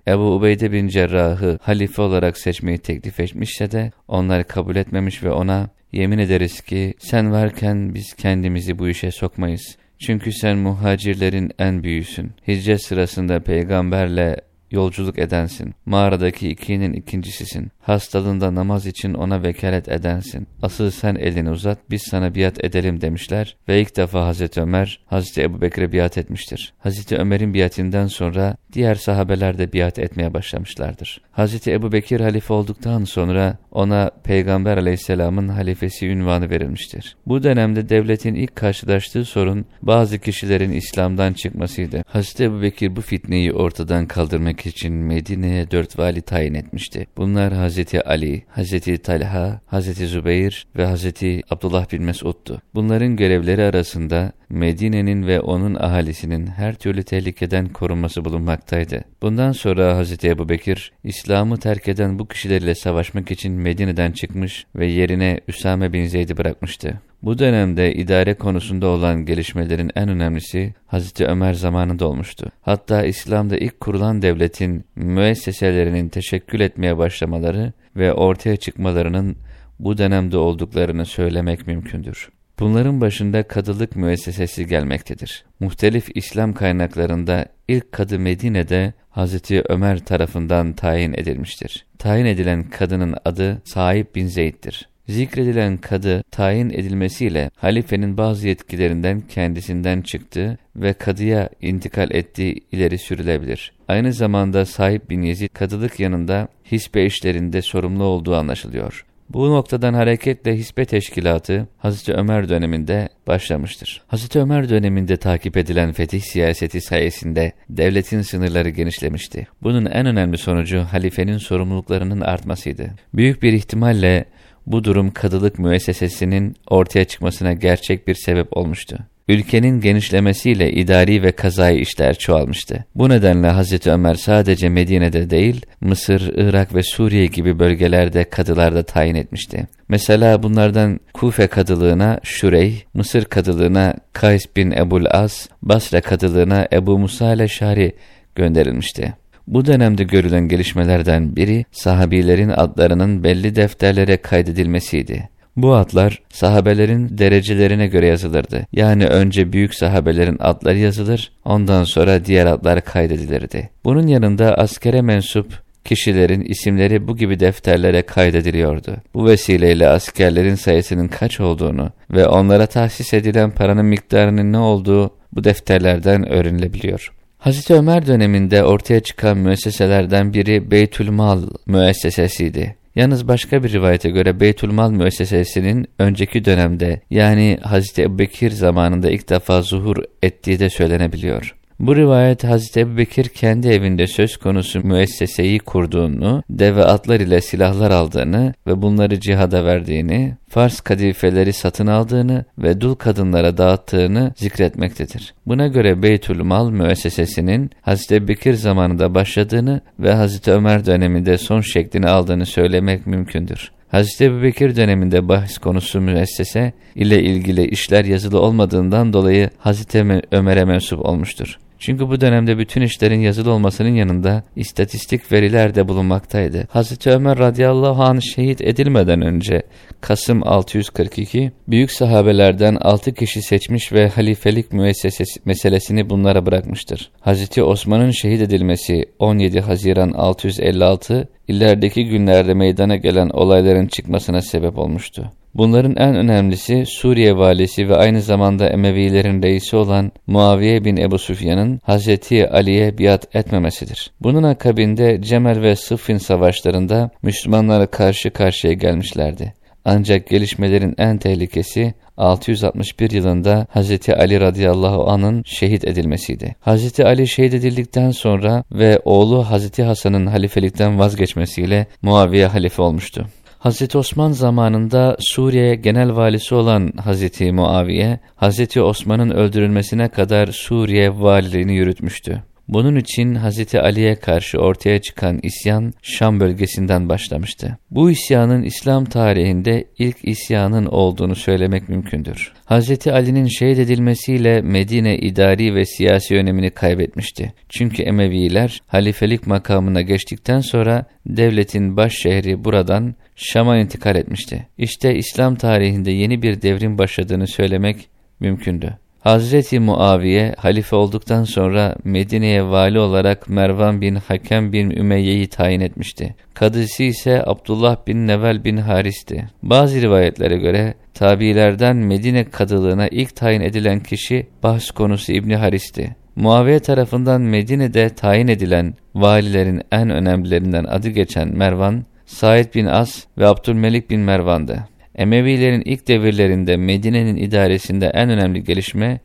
Ebu Ubeyde bin Cerrah'ı halife olarak seçmeyi teklif etmişse de onlar kabul etmemiş ve ona Yemin ederiz ki sen varken biz kendimizi bu işe sokmayız. Çünkü sen muhacirlerin en büyüsün. Hicret sırasında peygamberle yolculuk edensin. Mağaradaki ikinin ikincisisin. Hastalığında namaz için ona vekalet edensin. Asıl sen elini uzat, biz sana biat edelim demişler ve ilk defa Hazreti Ömer, Hazreti Ebu Bekir'e biat etmiştir. Hazreti Ömer'in biatinden sonra diğer sahabeler de biat etmeye başlamışlardır. Hazreti Ebu Bekir halife olduktan sonra ona Peygamber aleyhisselamın halifesi ünvanı verilmiştir. Bu dönemde devletin ilk karşılaştığı sorun bazı kişilerin İslam'dan çıkmasıydı. Hazreti Ebu Bekir bu fitneyi ortadan kaldırmak için Medine'ye dört vali tayin etmişti. Bunlar Hazreti Ali, Hazreti Talha, Hazreti Zübeyir ve Hazreti Abdullah bin Mesud'du. Bunların görevleri arasında Medine'nin ve onun ahalisinin her türlü tehlikeden korunması bulunmaktaydı. Bundan sonra Hz. Ebu Bekir, İslam'ı terk eden bu kişilerle savaşmak için Medine'den çıkmış ve yerine Üsame bin Zeyd'i bırakmıştı. Bu dönemde idare konusunda olan gelişmelerin en önemlisi Hz. Ömer zamanında olmuştu. Hatta İslam'da ilk kurulan devletin müesseselerinin teşekkül etmeye başlamaları ve ortaya çıkmalarının bu dönemde olduklarını söylemek mümkündür. Bunların başında kadılık müessesesi gelmektedir. Muhtelif İslam kaynaklarında ilk kadı Medine'de Hazreti Ömer tarafından tayin edilmiştir. Tayin edilen kadının adı Sahip bin Zeyd'dir. Zikredilen kadı tayin edilmesiyle halifenin bazı yetkilerinden kendisinden çıktı ve kadıya intikal ettiği ileri sürülebilir. Aynı zamanda sahip bin Yezid kadılık yanında hisbe işlerinde sorumlu olduğu anlaşılıyor. Bu noktadan hareketle hisbe teşkilatı Hazreti Ömer döneminde başlamıştır. Hazreti Ömer döneminde takip edilen fetih siyaseti sayesinde devletin sınırları genişlemişti. Bunun en önemli sonucu halifenin sorumluluklarının artmasıydı. Büyük bir ihtimalle bu durum kadılık müessesesinin ortaya çıkmasına gerçek bir sebep olmuştu. Ülkenin genişlemesiyle idari ve kazayı işler çoğalmıştı. Bu nedenle Hz. Ömer sadece Medine'de değil, Mısır, Irak ve Suriye gibi bölgelerde kadılarda tayin etmişti. Mesela bunlardan Kufe kadılığına Şurey, Mısır kadılığına Kays bin Ebul As, Basra kadılığına Ebu Musa ile Şari gönderilmişti. Bu dönemde görülen gelişmelerden biri sahabilerin adlarının belli defterlere kaydedilmesiydi. Bu adlar sahabelerin derecelerine göre yazılırdı. Yani önce büyük sahabelerin adları yazılır, ondan sonra diğer adlar kaydedilirdi. Bunun yanında askere mensup kişilerin isimleri bu gibi defterlere kaydediliyordu. Bu vesileyle askerlerin sayısının kaç olduğunu ve onlara tahsis edilen paranın miktarının ne olduğu bu defterlerden öğrenilebiliyor. Hazreti Ömer döneminde ortaya çıkan müesseselerden biri Beytülmal müessesesiydi. Yalnız başka bir rivayete göre Beytülmal müessesesinin önceki dönemde yani Hazreti Ebubekir zamanında ilk defa zuhur ettiği de söylenebiliyor. Bu rivayet Hazreti Ebubekir kendi evinde söz konusu müesseseyi kurduğunu, deve atlar ile silahlar aldığını ve bunları cihada verdiğini, Fars kadifeleri satın aldığını ve dul kadınlara dağıttığını zikretmektedir. Buna göre Beytül Mal müessesesinin Hazreti Ebubekir zamanında başladığını ve Hazreti Ömer döneminde son şeklini aldığını söylemek mümkündür. Hazreti Ebubekir döneminde bahis konusu müessese ile ilgili işler yazılı olmadığından dolayı Hazreti Ömer'e mensup olmuştur. Çünkü bu dönemde bütün işlerin yazılı olmasının yanında istatistik veriler de bulunmaktaydı. Hazreti Ömer radıyallahu anh şehit edilmeden önce Kasım 642 büyük sahabelerden 6 kişi seçmiş ve halifelik müessesesi meselesini bunlara bırakmıştır. Hazreti Osman'ın şehit edilmesi 17 Haziran 656 ilerideki günlerde meydana gelen olayların çıkmasına sebep olmuştu. Bunların en önemlisi Suriye valisi ve aynı zamanda Emevilerin reisi olan Muaviye bin Ebu Süfyan'ın Hazreti Ali'ye biat etmemesidir. Bunun akabinde Cemel ve Sıffin savaşlarında Müslümanlara karşı karşıya gelmişlerdi. Ancak gelişmelerin en tehlikesi 661 yılında Hz. Ali radıyallahu anın şehit edilmesiydi. Hz. Ali şehit edildikten sonra ve oğlu Hz. Hasan'ın halifelikten vazgeçmesiyle Muaviye halife olmuştu. Hz. Osman zamanında Suriye genel valisi olan Hz. Muaviye, Hz. Osman'ın öldürülmesine kadar Suriye valiliğini yürütmüştü. Bunun için Hz. Ali'ye karşı ortaya çıkan isyan Şam bölgesinden başlamıştı. Bu isyanın İslam tarihinde ilk isyanın olduğunu söylemek mümkündür. Hz. Ali'nin şehit edilmesiyle Medine idari ve siyasi önemini kaybetmişti. Çünkü Emeviler halifelik makamına geçtikten sonra devletin baş şehri buradan Şam'a intikal etmişti. İşte İslam tarihinde yeni bir devrim başladığını söylemek mümkündü. Hazreti Muaviye halife olduktan sonra Medine'ye vali olarak Mervan bin Hakem bin Ümeyye'yi tayin etmişti. Kadısı ise Abdullah bin Nevel bin Haris'ti. Bazı rivayetlere göre tabilerden Medine kadılığına ilk tayin edilen kişi bahs konusu İbni Haris'ti. Muaviye tarafından Medine'de tayin edilen valilerin en önemlilerinden adı geçen Mervan, Said bin As ve Abdülmelik bin Mervan'dı. Emevilerin ilk devirlerinde Medine'nin idaresinde en önemli gelişme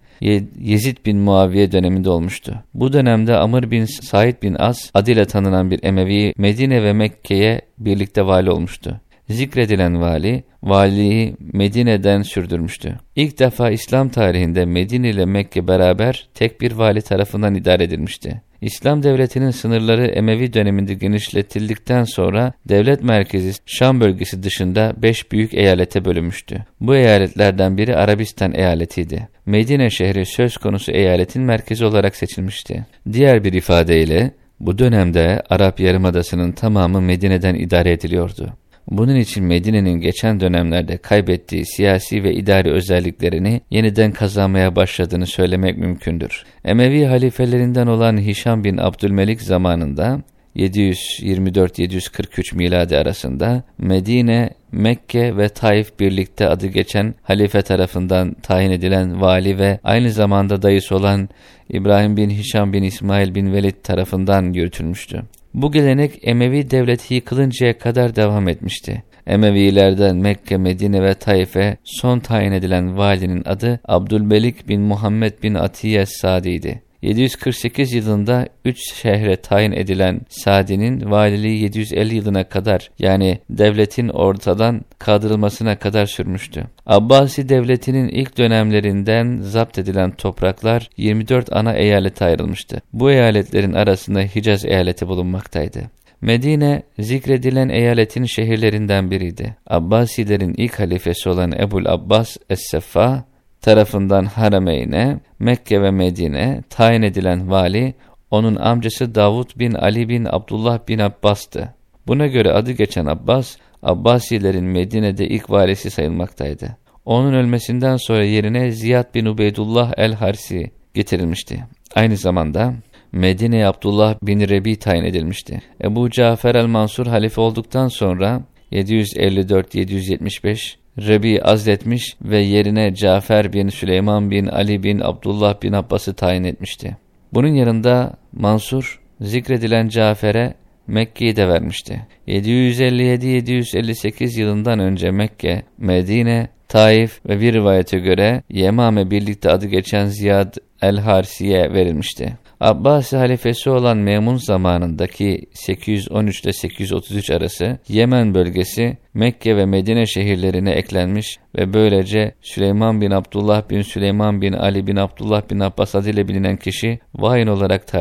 Yezid bin Muaviye döneminde olmuştu. Bu dönemde Amr bin Said bin As adıyla tanınan bir Emevi Medine ve Mekke'ye birlikte vali olmuştu. Zikredilen vali, valiliği Medine'den sürdürmüştü. İlk defa İslam tarihinde Medine ile Mekke beraber tek bir vali tarafından idare edilmişti. İslam devletinin sınırları Emevi döneminde genişletildikten sonra devlet merkezi Şam bölgesi dışında beş büyük eyalete bölünmüştü. Bu eyaletlerden biri Arabistan eyaletiydi. Medine şehri söz konusu eyaletin merkezi olarak seçilmişti. Diğer bir ifadeyle bu dönemde Arap Yarımadası'nın tamamı Medine'den idare ediliyordu. Bunun için Medine'nin geçen dönemlerde kaybettiği siyasi ve idari özelliklerini yeniden kazanmaya başladığını söylemek mümkündür. Emevi halifelerinden olan Hişam bin Abdülmelik zamanında 724-743 miladi arasında Medine, Mekke ve Taif birlikte adı geçen halife tarafından tayin edilen vali ve aynı zamanda dayısı olan İbrahim bin Hişam bin İsmail bin Velid tarafından yürütülmüştü. Bu gelenek Emevi devleti yıkılıncaya kadar devam etmişti. Emevilerden Mekke, Medine ve Taif'e son tayin edilen valinin adı Abdülmelik bin Muhammed bin Atiye Sadi'ydi. 748 yılında 3 şehre tayin edilen Sadi'nin valiliği 750 yılına kadar yani devletin ortadan kaldırılmasına kadar sürmüştü. Abbasi devletinin ilk dönemlerinden zapt edilen topraklar 24 ana eyalete ayrılmıştı. Bu eyaletlerin arasında Hicaz eyaleti bulunmaktaydı. Medine zikredilen eyaletin şehirlerinden biriydi. Abbasilerin ilk halifesi olan Ebul Abbas Es-Seffa tarafından Harameyn'e, Mekke ve Medine tayin edilen vali, onun amcası Davud bin Ali bin Abdullah bin Abbas'tı. Buna göre adı geçen Abbas, Abbasilerin Medine'de ilk valisi sayılmaktaydı. Onun ölmesinden sonra yerine Ziyad bin Ubeydullah el-Harsi getirilmişti. Aynı zamanda Medine'ye Abdullah bin Rebi tayin edilmişti. Ebu Cafer el-Mansur halife olduktan sonra 754-775 Rebi azletmiş ve yerine Cafer bin Süleyman bin Ali bin Abdullah bin Abbas'ı tayin etmişti. Bunun yanında Mansur zikredilen Cafer'e Mekke'yi de vermişti. 757-758 yılından önce Mekke, Medine, Taif ve bir rivayete göre Yemame birlikte adı geçen Ziyad el-Harsi'ye verilmişti. Abbasi halifesi olan Memun zamanındaki 813 ile 833 arası Yemen bölgesi Mekke ve Medine şehirlerine eklenmiş ve böylece Süleyman bin Abdullah bin Süleyman bin Ali bin Abdullah bin Abbas adıyla bilinen kişi vahin olarak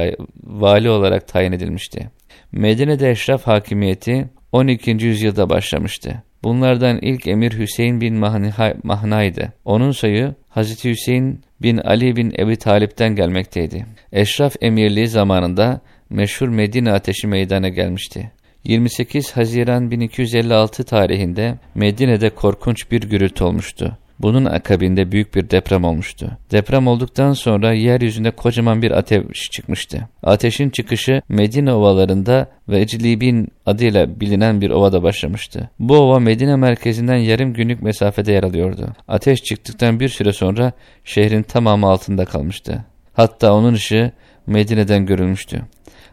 vali olarak tayin edilmişti. Medine'de eşraf hakimiyeti 12. yüzyılda başlamıştı. Bunlardan ilk emir Hüseyin bin Mahna'ydı. Onun soyu Hazreti Hüseyin bin Ali bin Ebi Talip'ten gelmekteydi. Eşraf emirliği zamanında meşhur Medine ateşi meydana gelmişti. 28 Haziran 1256 tarihinde Medine'de korkunç bir gürültü olmuştu. Bunun akabinde büyük bir deprem olmuştu. Deprem olduktan sonra yeryüzünde kocaman bir ateş çıkmıştı. Ateşin çıkışı Medine ovalarında ve Eclibin adıyla bilinen bir ovada başlamıştı. Bu ova Medine merkezinden yarım günlük mesafede yer alıyordu. Ateş çıktıktan bir süre sonra şehrin tamamı altında kalmıştı. Hatta onun ışığı Medine'den görülmüştü.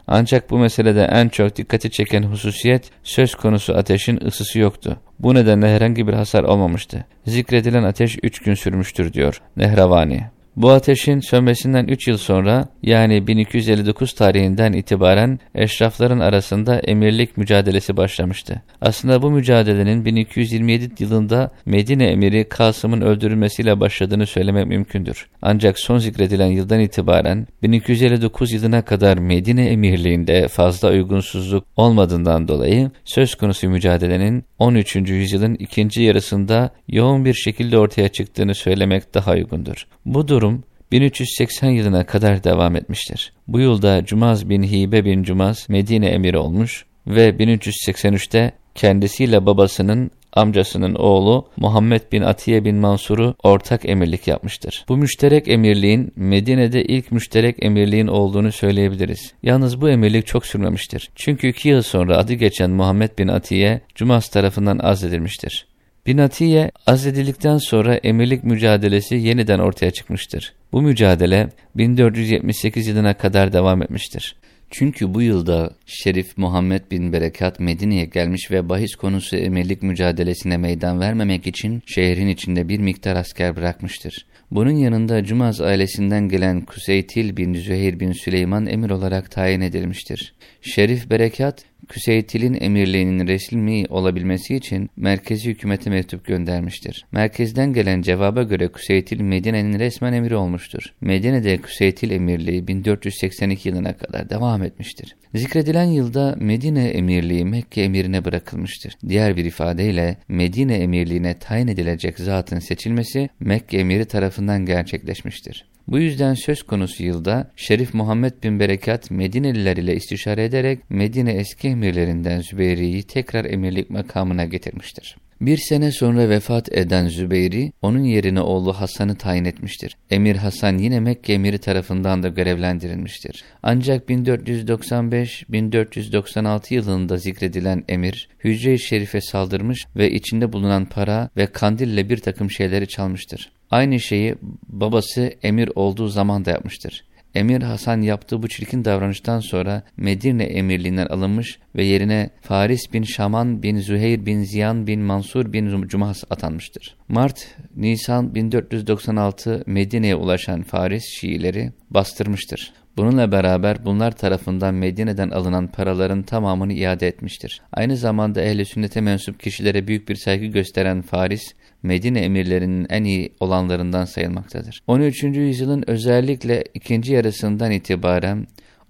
Ancak bu meselede en çok dikkati çeken hususiyet söz konusu ateşin ısısı yoktu. Bu nedenle herhangi bir hasar olmamıştı. Zikredilen ateş üç gün sürmüştür diyor Nehravani. Bu ateşin sönmesinden 3 yıl sonra yani 1259 tarihinden itibaren eşrafların arasında emirlik mücadelesi başlamıştı. Aslında bu mücadelenin 1227 yılında Medine emiri Kasım'ın öldürülmesiyle başladığını söylemek mümkündür. Ancak son zikredilen yıldan itibaren 1259 yılına kadar Medine emirliğinde fazla uygunsuzluk olmadığından dolayı söz konusu mücadelenin 13. yüzyılın ikinci yarısında yoğun bir şekilde ortaya çıktığını söylemek daha uygundur. Bu durum 1380 yılına kadar devam etmiştir. Bu yılda Cumaz bin Hibe bin Cumaz Medine emiri olmuş ve 1383'te kendisiyle babasının amcasının oğlu Muhammed bin Atiye bin Mansur'u ortak emirlik yapmıştır. Bu müşterek emirliğin Medine'de ilk müşterek emirliğin olduğunu söyleyebiliriz. Yalnız bu emirlik çok sürmemiştir. Çünkü iki yıl sonra adı geçen Muhammed bin Atiye Cumas tarafından azledilmiştir. Bin Atiye azledildikten sonra emirlik mücadelesi yeniden ortaya çıkmıştır. Bu mücadele 1478 yılına kadar devam etmiştir. Çünkü bu yılda Şerif Muhammed bin Berekat Medine'ye gelmiş ve bahis konusu emirlik mücadelesine meydan vermemek için şehrin içinde bir miktar asker bırakmıştır. Bunun yanında Cumaz ailesinden gelen Kuseytil bin Züheyr bin Süleyman emir olarak tayin edilmiştir. Şerif Berekat Küseytil'in emirliğinin resmi olabilmesi için merkezi hükümete mektup göndermiştir. Merkezden gelen cevaba göre Küseytil Medine'nin resmen emiri olmuştur. Medine'de Küseytil emirliği 1482 yılına kadar devam etmiştir. Zikredilen yılda Medine emirliği Mekke emirine bırakılmıştır. Diğer bir ifadeyle Medine emirliğine tayin edilecek zatın seçilmesi Mekke emiri tarafından gerçekleşmiştir. Bu yüzden söz konusu yılda Şerif Muhammed bin Berekat Medineliler ile istişare ederek Medine eski emirlerinden Zübeyri'yi tekrar emirlik makamına getirmiştir. Bir sene sonra vefat eden Zübeyri, onun yerine oğlu Hasan'ı tayin etmiştir. Emir Hasan yine Mekke emiri tarafından da görevlendirilmiştir. Ancak 1495-1496 yılında zikredilen emir, Hücre-i Şerif'e saldırmış ve içinde bulunan para ve kandille bir takım şeyleri çalmıştır. Aynı şeyi babası emir olduğu zaman da yapmıştır. Emir Hasan yaptığı bu çirkin davranıştan sonra Medine emirliğinden alınmış ve yerine Faris bin Şaman bin Züheyr bin Ziyan bin Mansur bin Cumhas atanmıştır. Mart, Nisan 1496 Medine'ye ulaşan Faris Şiileri bastırmıştır. Bununla beraber bunlar tarafından Medine'den alınan paraların tamamını iade etmiştir. Aynı zamanda ehli sünnete mensup kişilere büyük bir saygı gösteren Faris, Medine emirlerinin en iyi olanlarından sayılmaktadır. 13. yüzyılın özellikle ikinci yarısından itibaren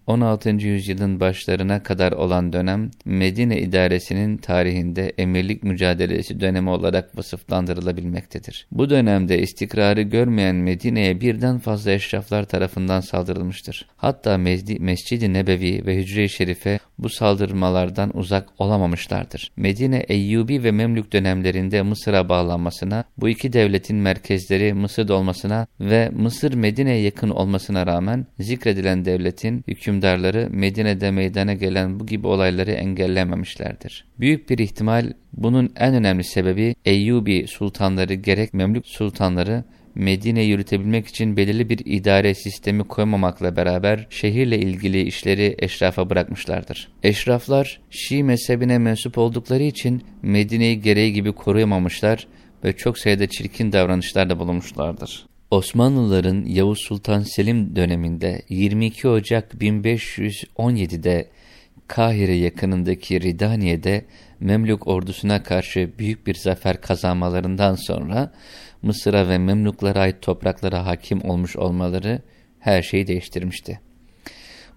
16. yüzyılın başlarına kadar olan dönem Medine idaresinin tarihinde emirlik mücadelesi dönemi olarak vasıflandırılabilmektedir. Bu dönemde istikrarı görmeyen Medine'ye birden fazla eşraflar tarafından saldırılmıştır. Hatta Mescid-i Nebevi ve Hücre-i Şerife bu saldırmalardan uzak olamamışlardır. Medine Eyyubi ve Memlük dönemlerinde Mısır'a bağlanmasına, bu iki devletin merkezleri Mısır'da olmasına ve Mısır Medine'ye yakın olmasına rağmen zikredilen devletin hükümdarları Medine'de meydana gelen bu gibi olayları engellememişlerdir. Büyük bir ihtimal bunun en önemli sebebi Eyyubi sultanları gerek Memlük sultanları Medine yürütebilmek için belirli bir idare sistemi koymamakla beraber şehirle ilgili işleri eşrafa bırakmışlardır. Eşraflar Şii mezhebine mensup oldukları için Medine'yi gereği gibi koruyamamışlar ve çok sayıda çirkin davranışlarda bulunmuşlardır. Osmanlıların Yavuz Sultan Selim döneminde 22 Ocak 1517'de Kahire yakınındaki Ridaniye'de Memlük ordusuna karşı büyük bir zafer kazanmalarından sonra Mısır'a ve Memluklara ait topraklara hakim olmuş olmaları her şeyi değiştirmişti.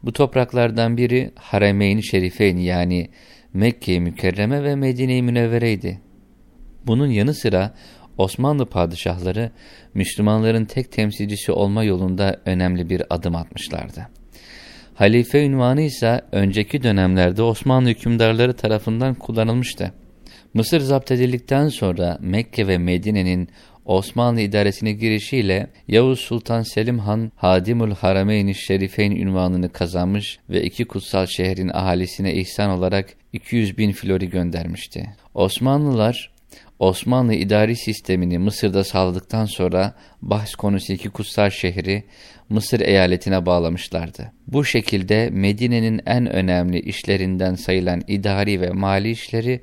Bu topraklardan biri Haremeyn-i Şerifeyn yani Mekke-i Mükerreme ve Medine-i Münevvere'ydi. Bunun yanı sıra Osmanlı padişahları Müslümanların tek temsilcisi olma yolunda önemli bir adım atmışlardı. Halife ünvanı ise önceki dönemlerde Osmanlı hükümdarları tarafından kullanılmıştı. Mısır zapt edildikten sonra Mekke ve Medine'nin Osmanlı idaresine girişiyle Yavuz Sultan Selim Han Hadimul Harameyn-i Şerifeyn ünvanını kazanmış ve iki kutsal şehrin ahalisine ihsan olarak 200 bin flori göndermişti. Osmanlılar Osmanlı idari sistemini Mısır'da sağladıktan sonra bahs konusu iki kutsal şehri Mısır eyaletine bağlamışlardı. Bu şekilde Medine'nin en önemli işlerinden sayılan idari ve mali işleri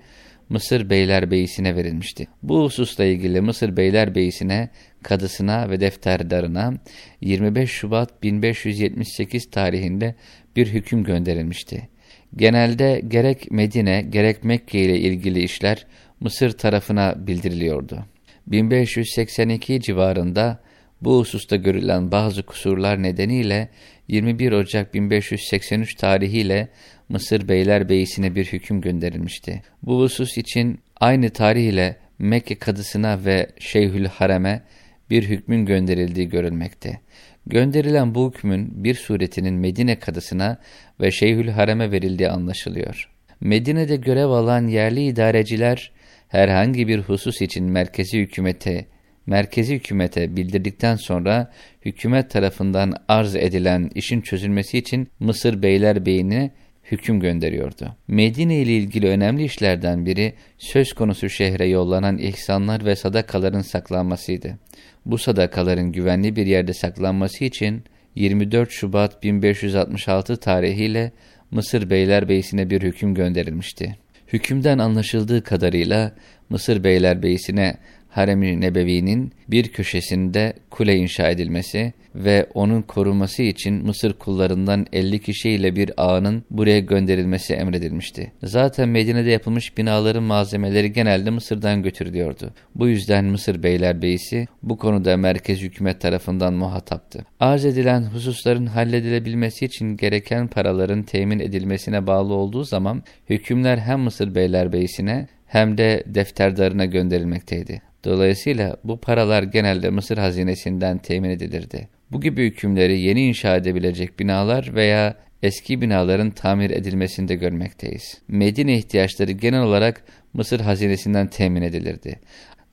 Mısır Beylerbeyi'sine verilmişti. Bu hususla ilgili Mısır Beylerbeyi'sine, kadısına ve defterdarına 25 Şubat 1578 tarihinde bir hüküm gönderilmişti. Genelde gerek Medine gerek Mekke ile ilgili işler Mısır tarafına bildiriliyordu. 1582 civarında bu hususta görülen bazı kusurlar nedeniyle 21 Ocak 1583 tarihiyle Mısır Beylerbeyi'sine bir hüküm gönderilmişti. Bu husus için aynı tarih ile Mekke kadısına ve Şeyhül Harem'e bir hükmün gönderildiği görülmekte. Gönderilen bu hükmün bir suretinin Medine kadısına ve Şeyhül Harem'e verildiği anlaşılıyor. Medine'de görev alan yerli idareciler herhangi bir husus için merkezi hükümete merkezi hükümete bildirdikten sonra hükümet tarafından arz edilen işin çözülmesi için Mısır Beylerbeyi'ne hüküm gönderiyordu. Medine ile ilgili önemli işlerden biri söz konusu şehre yollanan ihsanlar ve sadakaların saklanmasıydı. Bu sadakaların güvenli bir yerde saklanması için 24 Şubat 1566 tarihiyle Mısır Beylerbeyi'sine bir hüküm gönderilmişti. Hükümden anlaşıldığı kadarıyla Mısır Beylerbeyi'sine Harem-i Nebevi'nin bir köşesinde kule inşa edilmesi ve onun korunması için Mısır kullarından 50 kişiyle bir ağanın buraya gönderilmesi emredilmişti. Zaten Medine'de yapılmış binaların malzemeleri genelde Mısır'dan götürülüyordu. Bu yüzden Mısır Beylerbeyi'si bu konuda merkez hükümet tarafından muhataptı. Arz edilen hususların halledilebilmesi için gereken paraların temin edilmesine bağlı olduğu zaman hükümler hem Mısır Beylerbeyi'sine hem de defterdarına gönderilmekteydi. Dolayısıyla bu paralar genelde Mısır hazinesinden temin edilirdi. Bu gibi hükümleri yeni inşa edebilecek binalar veya eski binaların tamir edilmesinde görmekteyiz. Medine ihtiyaçları genel olarak Mısır hazinesinden temin edilirdi.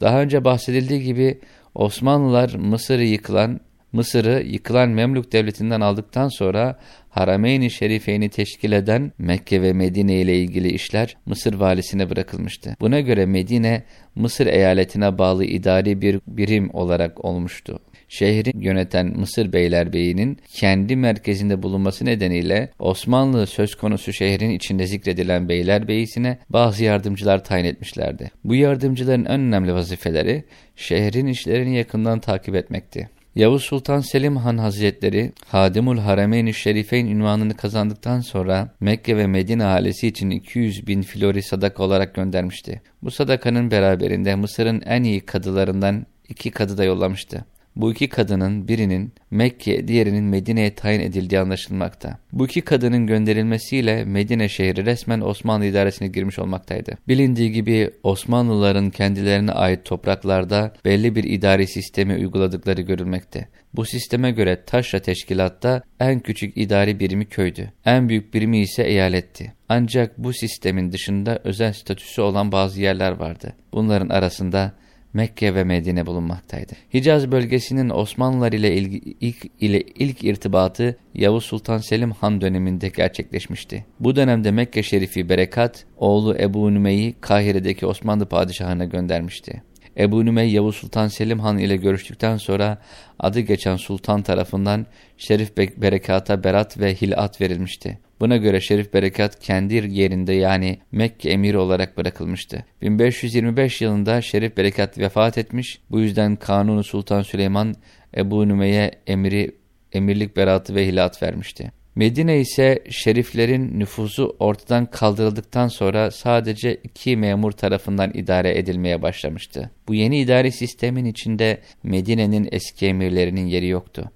Daha önce bahsedildiği gibi Osmanlılar Mısır'ı yıkılan Mısır'ı yıkılan Memlük devletinden aldıktan sonra Harameyn-i Şerife'ni teşkil eden Mekke ve Medine ile ilgili işler Mısır valisine bırakılmıştı. Buna göre Medine, Mısır eyaletine bağlı idari bir birim olarak olmuştu. Şehri yöneten Mısır Beylerbeyi'nin kendi merkezinde bulunması nedeniyle Osmanlı söz konusu şehrin içinde zikredilen Beylerbeyi'sine bazı yardımcılar tayin etmişlerdi. Bu yardımcıların en önemli vazifeleri şehrin işlerini yakından takip etmekti. Yavuz Sultan Selim Han Hazretleri Hadimul Harameyn-i Şerifeyn ünvanını kazandıktan sonra Mekke ve Medine ailesi için 200 bin flori sadaka olarak göndermişti. Bu sadakanın beraberinde Mısır'ın en iyi kadılarından iki kadı da yollamıştı. Bu iki kadının birinin Mekke, diğerinin Medine'ye tayin edildiği anlaşılmakta. Bu iki kadının gönderilmesiyle Medine şehri resmen Osmanlı idaresine girmiş olmaktaydı. Bilindiği gibi Osmanlıların kendilerine ait topraklarda belli bir idari sistemi uyguladıkları görülmekte. Bu sisteme göre Taşra teşkilatta en küçük idari birimi köydü. En büyük birimi ise eyaletti. Ancak bu sistemin dışında özel statüsü olan bazı yerler vardı. Bunların arasında Mekke ve Medine bulunmaktaydı. Hicaz bölgesinin Osmanlılar ile ilk, ilk, ile ilk irtibatı Yavuz Sultan Selim Han döneminde gerçekleşmişti. Bu dönemde Mekke Şerifi Berekat, oğlu Ebu Nümey'i Kahire'deki Osmanlı padişahına göndermişti. Ebu Nümey Yavuz Sultan Selim Han ile görüştükten sonra adı geçen sultan tarafından Şerif Berekat'a berat ve hilat verilmişti. Buna göre Şerif Berekat kendi yerinde yani Mekke emiri olarak bırakılmıştı. 1525 yılında Şerif Berekat vefat etmiş. Bu yüzden Kanuni Sultan Süleyman Ebu Nümey'e emiri, emirlik beratı ve hilat vermişti. Medine ise şeriflerin nüfuzu ortadan kaldırıldıktan sonra sadece iki memur tarafından idare edilmeye başlamıştı. Bu yeni idari sistemin içinde Medine'nin eski emirlerinin yeri yoktu.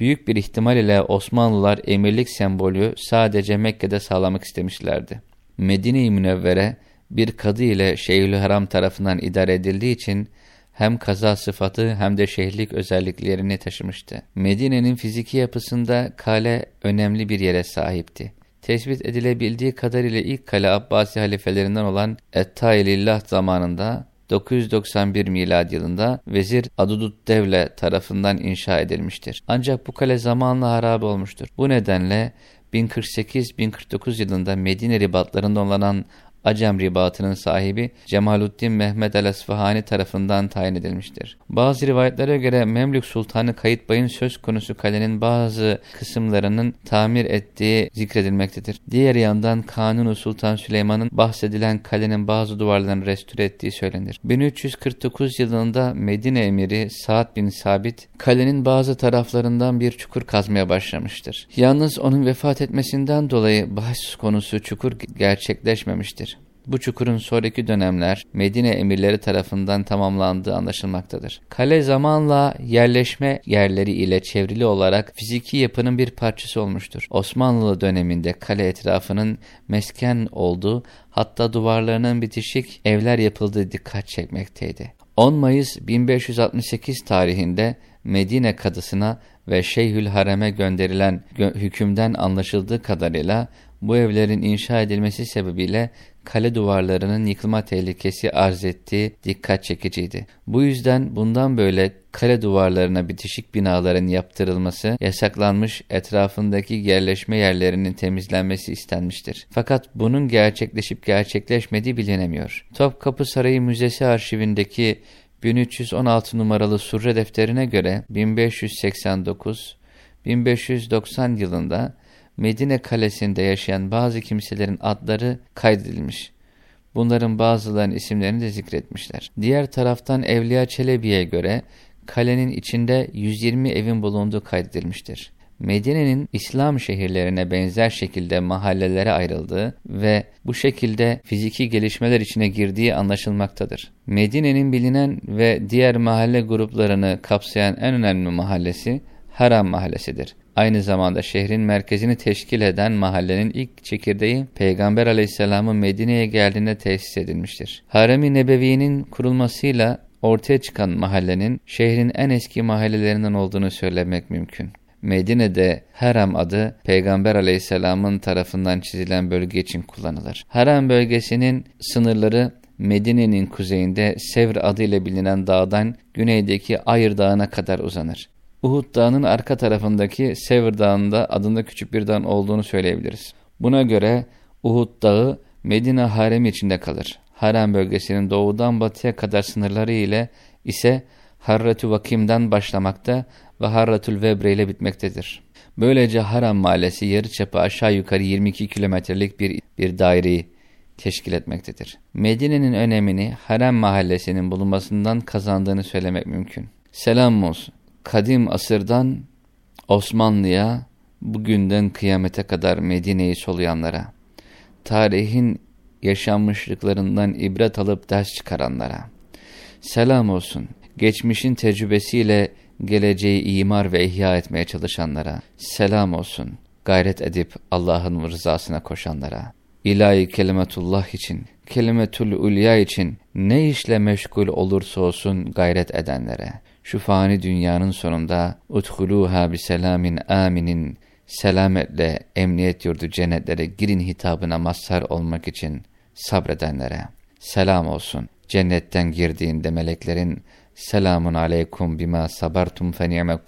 Büyük bir ihtimal ile Osmanlılar emirlik sembolü sadece Mekke'de sağlamak istemişlerdi. Medine-i Münevvere bir kadı ile Şeyhül Haram tarafından idare edildiği için hem kaza sıfatı hem de şehirlik özelliklerini taşımıştı. Medine'nin fiziki yapısında kale önemli bir yere sahipti. Tespit edilebildiği kadarıyla ilk kale Abbasi halifelerinden olan Ettailillah zamanında 991 milad yılında Vezir Adudut Devle tarafından inşa edilmiştir. Ancak bu kale zamanla harabe olmuştur. Bu nedenle 1048-1049 yılında Medine ribatlarında olanan Acem ribatının sahibi Cemaluddin Mehmet el-Esfahani tarafından tayin edilmiştir. Bazı rivayetlere göre Memlük Sultanı Kayıtbay'ın söz konusu kalenin bazı kısımlarının tamir ettiği zikredilmektedir. Diğer yandan Kanuni Sultan Süleyman'ın bahsedilen kalenin bazı duvarlarını restore ettiği söylenir. 1349 yılında Medine emiri Sa'd bin Sabit kalenin bazı taraflarından bir çukur kazmaya başlamıştır. Yalnız onun vefat etmesinden dolayı bahs konusu çukur gerçekleşmemiştir. Bu çukurun sonraki dönemler Medine emirleri tarafından tamamlandığı anlaşılmaktadır. Kale zamanla yerleşme yerleri ile çevrili olarak fiziki yapının bir parçası olmuştur. Osmanlı döneminde kale etrafının mesken olduğu hatta duvarlarının bitişik evler yapıldığı dikkat çekmekteydi. 10 Mayıs 1568 tarihinde Medine kadısına ve Şeyhül Harem'e gönderilen gö hükümden anlaşıldığı kadarıyla bu evlerin inşa edilmesi sebebiyle kale duvarlarının yıkılma tehlikesi arz ettiği dikkat çekiciydi. Bu yüzden bundan böyle kale duvarlarına bitişik binaların yaptırılması yasaklanmış etrafındaki yerleşme yerlerinin temizlenmesi istenmiştir. Fakat bunun gerçekleşip gerçekleşmediği bilinemiyor. Topkapı Sarayı Müzesi arşivindeki 1316 numaralı surre defterine göre 1589-1590 yılında Medine kalesinde yaşayan bazı kimselerin adları kaydedilmiş. Bunların bazılarının isimlerini de zikretmişler. Diğer taraftan Evliya Çelebi'ye göre kalenin içinde 120 evin bulunduğu kaydedilmiştir. Medine'nin İslam şehirlerine benzer şekilde mahallelere ayrıldığı ve bu şekilde fiziki gelişmeler içine girdiği anlaşılmaktadır. Medine'nin bilinen ve diğer mahalle gruplarını kapsayan en önemli mahallesi Haram mahallesidir. Aynı zamanda şehrin merkezini teşkil eden mahallenin ilk çekirdeği Peygamber aleyhisselamın Medine'ye geldiğinde tesis edilmiştir. Harem-i Nebevi'nin kurulmasıyla ortaya çıkan mahallenin şehrin en eski mahallelerinden olduğunu söylemek mümkün. Medine'de Haram adı Peygamber aleyhisselamın tarafından çizilen bölge için kullanılır. Haram bölgesinin sınırları Medine'nin kuzeyinde Sevr adıyla bilinen dağdan güneydeki Ayır Dağı'na kadar uzanır. Uhud Dağı'nın arka tarafındaki Sevr Dağı'nda adında küçük bir dağın olduğunu söyleyebiliriz. Buna göre Uhud Dağı Medine haremi içinde kalır. Harem bölgesinin doğudan batıya kadar sınırları ile ise Harratü Vakim'den başlamakta ve Harratül Vebre ile bitmektedir. Böylece Haram Mahallesi yarıçapı aşağı yukarı 22 kilometrelik bir, bir daireyi teşkil etmektedir. Medine'nin önemini Harem Mahallesi'nin bulunmasından kazandığını söylemek mümkün. Selam olsun kadim asırdan Osmanlı'ya, bugünden kıyamete kadar Medine'yi soluyanlara, tarihin yaşanmışlıklarından ibret alıp ders çıkaranlara, selam olsun, geçmişin tecrübesiyle geleceği imar ve ihya etmeye çalışanlara, selam olsun, gayret edip Allah'ın rızasına koşanlara, ilahi kelimetullah için, kelimetül ulya için ne işle meşgul olursa olsun gayret edenlere, şu fani dünyanın sonunda uthuluha bi selamin aminin selametle emniyet yurdu cennetlere girin hitabına mazhar olmak için sabredenlere selam olsun. Cennetten girdiğinde meleklerin selamun aleykum bima sabartum fe ni'mek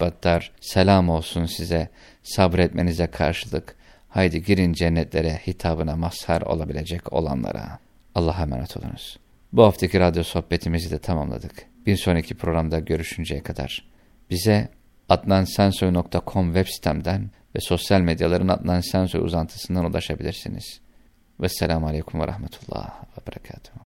selam olsun size sabretmenize karşılık haydi girin cennetlere hitabına mazhar olabilecek olanlara. Allah'a emanet olunuz. Bu haftaki radyo sohbetimizi de tamamladık. Bir sonraki programda görüşünceye kadar bize adnansensoy.com web sitemden ve sosyal medyaların Adnan Sensoy uzantısından ulaşabilirsiniz. Vesselamu Aleyküm ve Rahmetullah ve Berekatuhu.